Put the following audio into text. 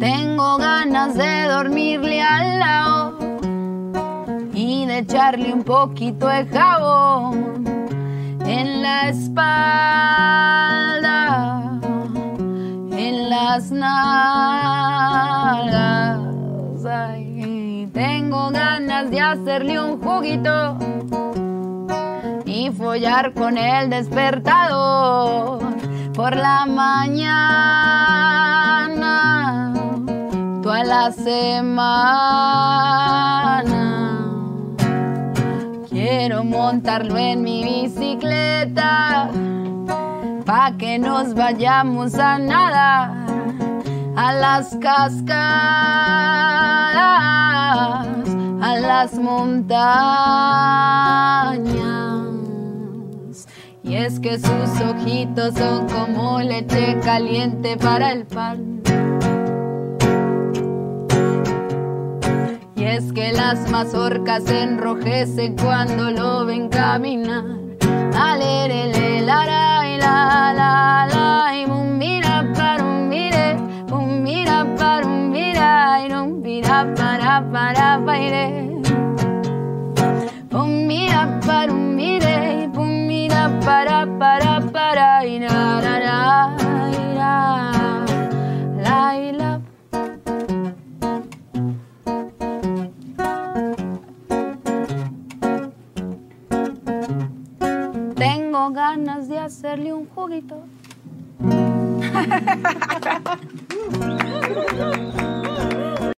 Tengo ganas de dormirle al lado y de echarle un poquito de jabón en la espalda, en las nalgas. Ay, tengo ganas de hacerle un juguito y follar con el despertador por la mañana semana. Quiero montarlo en mi bicicleta pa' que nos vayamos a nadar a las cascadas, a las montañas. Y es que sus ojitos son como leche caliente para el pan. Las mazorcas se enrojecen cuando lo ven caminar. Alerele, la, la, la, la, la, y mira, para un mire, bum, mira, para un mira, y no mira, para, para, baile. Bum, mira, para un mire, bum, mira, para, para, para, y Tengo ganas de hacerle un juguito.